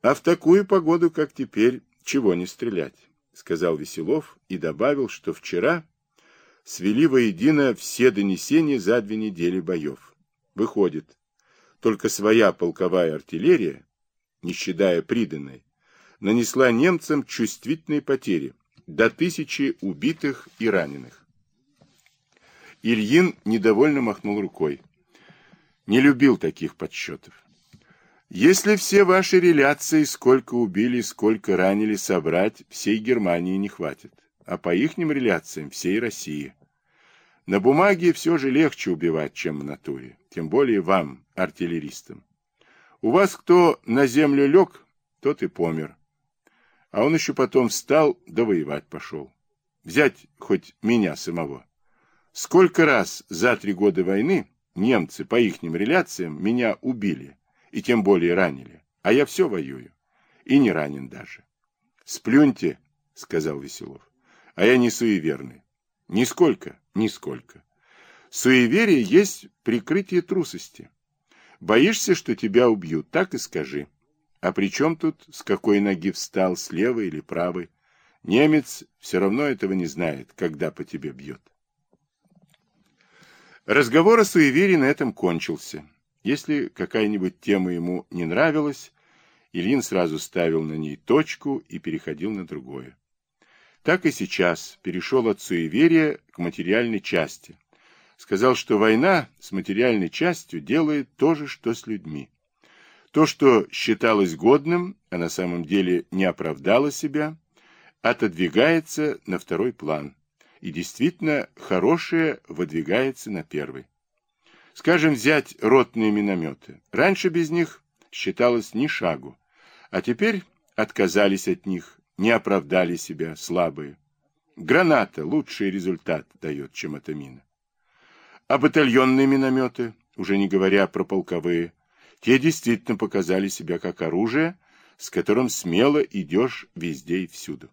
А в такую погоду, как теперь, чего не стрелять, сказал Веселов и добавил, что вчера свели воедино все донесения за две недели боев. Выходит, только своя полковая артиллерия, не считая приданной, нанесла немцам чувствительные потери, до тысячи убитых и раненых. Ильин недовольно махнул рукой. Не любил таких подсчетов. Если все ваши реляции, сколько убили, сколько ранили, собрать, всей Германии не хватит. А по ихним реляциям всей России. На бумаге все же легче убивать, чем в натуре. Тем более вам, артиллеристам. У вас кто на землю лег, тот и помер. А он еще потом встал, да воевать пошел. Взять хоть меня самого. Сколько раз за три года войны немцы, по ихним реляциям, меня убили, и тем более ранили, а я все воюю, и не ранен даже. «Сплюньте», — сказал Веселов, — «а я не суеверный». «Нисколько, нисколько. Суеверие есть прикрытие трусости. Боишься, что тебя убьют, так и скажи. А при чем тут, с какой ноги встал, с левой или правой? Немец все равно этого не знает, когда по тебе бьет. Разговор о суеверии на этом кончился. Если какая-нибудь тема ему не нравилась, Ильин сразу ставил на ней точку и переходил на другое. Так и сейчас перешел от суеверия к материальной части. Сказал, что война с материальной частью делает то же, что с людьми. То, что считалось годным, а на самом деле не оправдало себя, отодвигается на второй план и действительно хорошее выдвигается на первый. Скажем, взять ротные минометы. Раньше без них считалось ни шагу, а теперь отказались от них, не оправдали себя, слабые. Граната лучший результат дает, чем эта мина. А батальонные минометы, уже не говоря про полковые, те действительно показали себя как оружие, с которым смело идешь везде и всюду.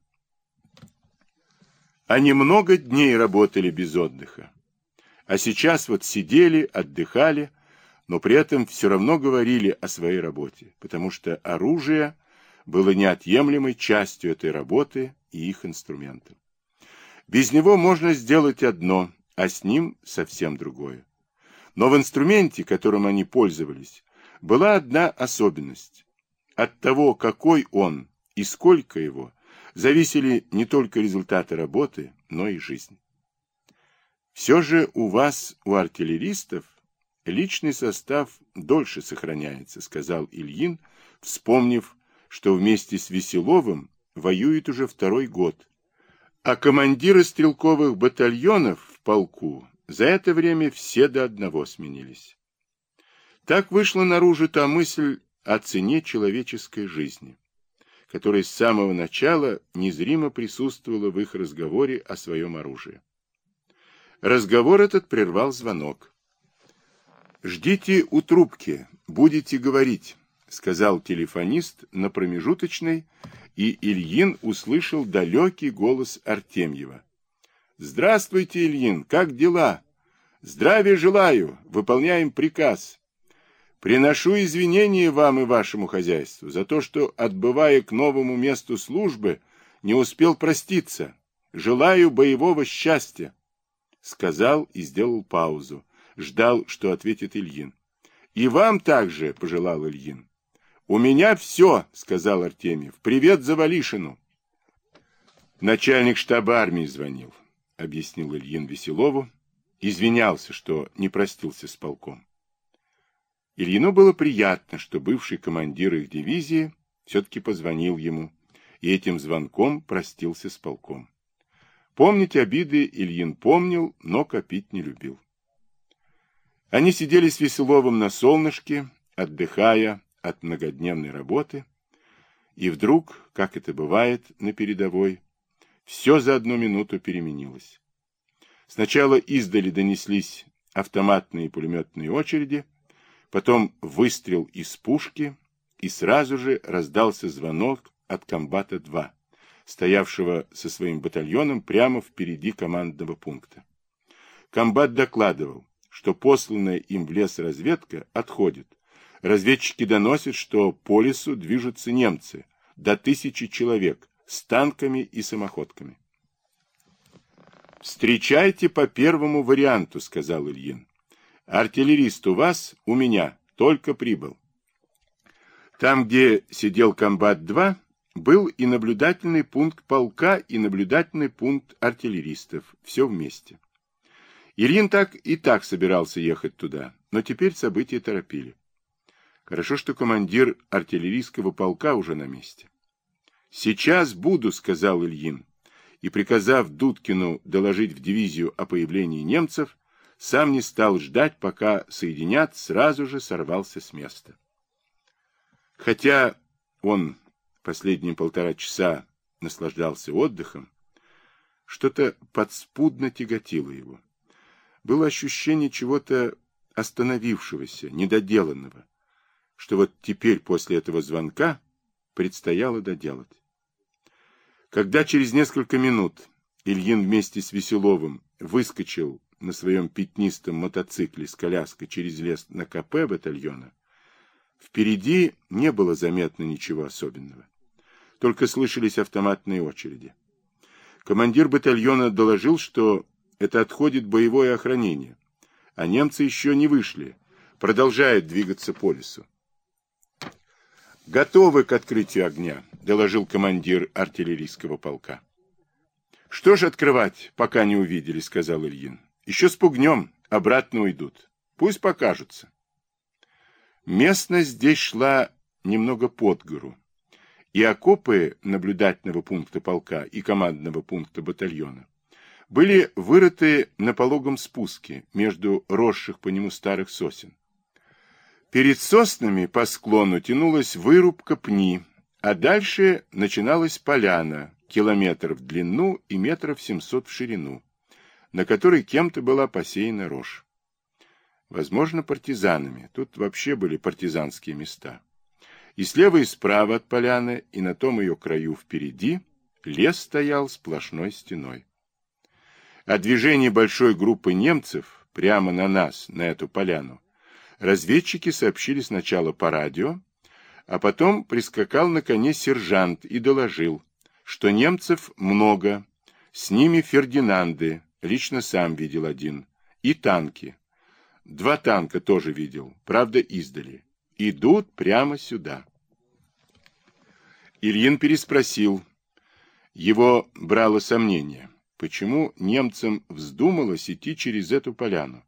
Они много дней работали без отдыха. А сейчас вот сидели, отдыхали, но при этом все равно говорили о своей работе, потому что оружие было неотъемлемой частью этой работы и их инструментом. Без него можно сделать одно, а с ним совсем другое. Но в инструменте, которым они пользовались, была одна особенность. От того, какой он и сколько его, зависели не только результаты работы, но и жизнь. Все же у вас, у артиллеристов, личный состав дольше сохраняется, сказал Ильин, вспомнив, что вместе с Веселовым воюет уже второй год, а командиры стрелковых батальонов в полку за это время все до одного сменились. Так вышла наружу та мысль о цене человеческой жизни которая с самого начала незримо присутствовала в их разговоре о своем оружии. Разговор этот прервал звонок. «Ждите у трубки, будете говорить», — сказал телефонист на промежуточной, и Ильин услышал далекий голос Артемьева. «Здравствуйте, Ильин, как дела? Здравия желаю, выполняем приказ». Приношу извинения вам и вашему хозяйству за то, что, отбывая к новому месту службы, не успел проститься. Желаю боевого счастья. Сказал и сделал паузу. Ждал, что ответит Ильин. И вам также, пожелал Ильин. У меня все, сказал Артемьев. Привет Завалишину. Начальник штаба армии звонил, объяснил Ильин Веселову. Извинялся, что не простился с полком. Ильину было приятно, что бывший командир их дивизии все-таки позвонил ему, и этим звонком простился с полком. Помнить обиды Ильин помнил, но копить не любил. Они сидели с Веселовым на солнышке, отдыхая от многодневной работы, и вдруг, как это бывает на передовой, все за одну минуту переменилось. Сначала издали донеслись автоматные пулеметные очереди, Потом выстрел из пушки, и сразу же раздался звонок от комбата-2, стоявшего со своим батальоном прямо впереди командного пункта. Комбат докладывал, что посланная им в лес разведка отходит. Разведчики доносят, что по лесу движутся немцы, до тысячи человек, с танками и самоходками. «Встречайте по первому варианту», — сказал Ильин. «Артиллерист у вас, у меня, только прибыл». Там, где сидел комбат-2, был и наблюдательный пункт полка, и наблюдательный пункт артиллеристов, все вместе. Ильин так и так собирался ехать туда, но теперь события торопили. Хорошо, что командир артиллерийского полка уже на месте. «Сейчас буду», — сказал Ильин, и, приказав Дудкину доложить в дивизию о появлении немцев, сам не стал ждать, пока соединят, сразу же сорвался с места. Хотя он последние полтора часа наслаждался отдыхом, что-то подспудно тяготило его. Было ощущение чего-то остановившегося, недоделанного, что вот теперь после этого звонка предстояло доделать. Когда через несколько минут Ильин вместе с Веселовым выскочил на своем пятнистом мотоцикле с коляской через лес на КП батальона, впереди не было заметно ничего особенного. Только слышались автоматные очереди. Командир батальона доложил, что это отходит боевое охранение, а немцы еще не вышли, продолжают двигаться по лесу. «Готовы к открытию огня», — доложил командир артиллерийского полка. «Что ж открывать, пока не увидели», — сказал Ильин. «Еще спугнем, обратно уйдут. Пусть покажутся». Местность здесь шла немного под гору, и окопы наблюдательного пункта полка и командного пункта батальона были вырыты на пологом спуске между росших по нему старых сосен. Перед соснами по склону тянулась вырубка пни, а дальше начиналась поляна, километр в длину и метров семьсот в ширину, на которой кем-то была посеяна рожь. Возможно, партизанами. Тут вообще были партизанские места. И слева и справа от поляны, и на том ее краю впереди, лес стоял сплошной стеной. О движении большой группы немцев прямо на нас, на эту поляну, Разведчики сообщили сначала по радио, а потом прискакал на коне сержант и доложил, что немцев много, с ними Фердинанды, лично сам видел один, и танки. Два танка тоже видел, правда издали. Идут прямо сюда. Ильин переспросил. Его брало сомнение, почему немцам вздумалось идти через эту поляну.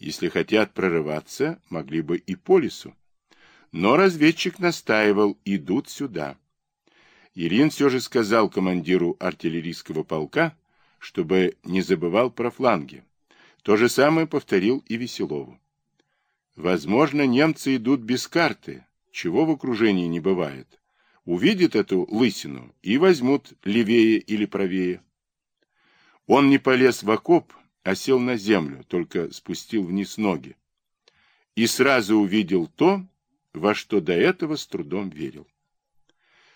Если хотят прорываться, могли бы и по лесу. Но разведчик настаивал, идут сюда. Ирин все же сказал командиру артиллерийского полка, чтобы не забывал про фланги. То же самое повторил и Веселову. Возможно, немцы идут без карты, чего в окружении не бывает. Увидят эту лысину и возьмут левее или правее. Он не полез в окоп, а сел на землю, только спустил вниз ноги. И сразу увидел то, во что до этого с трудом верил.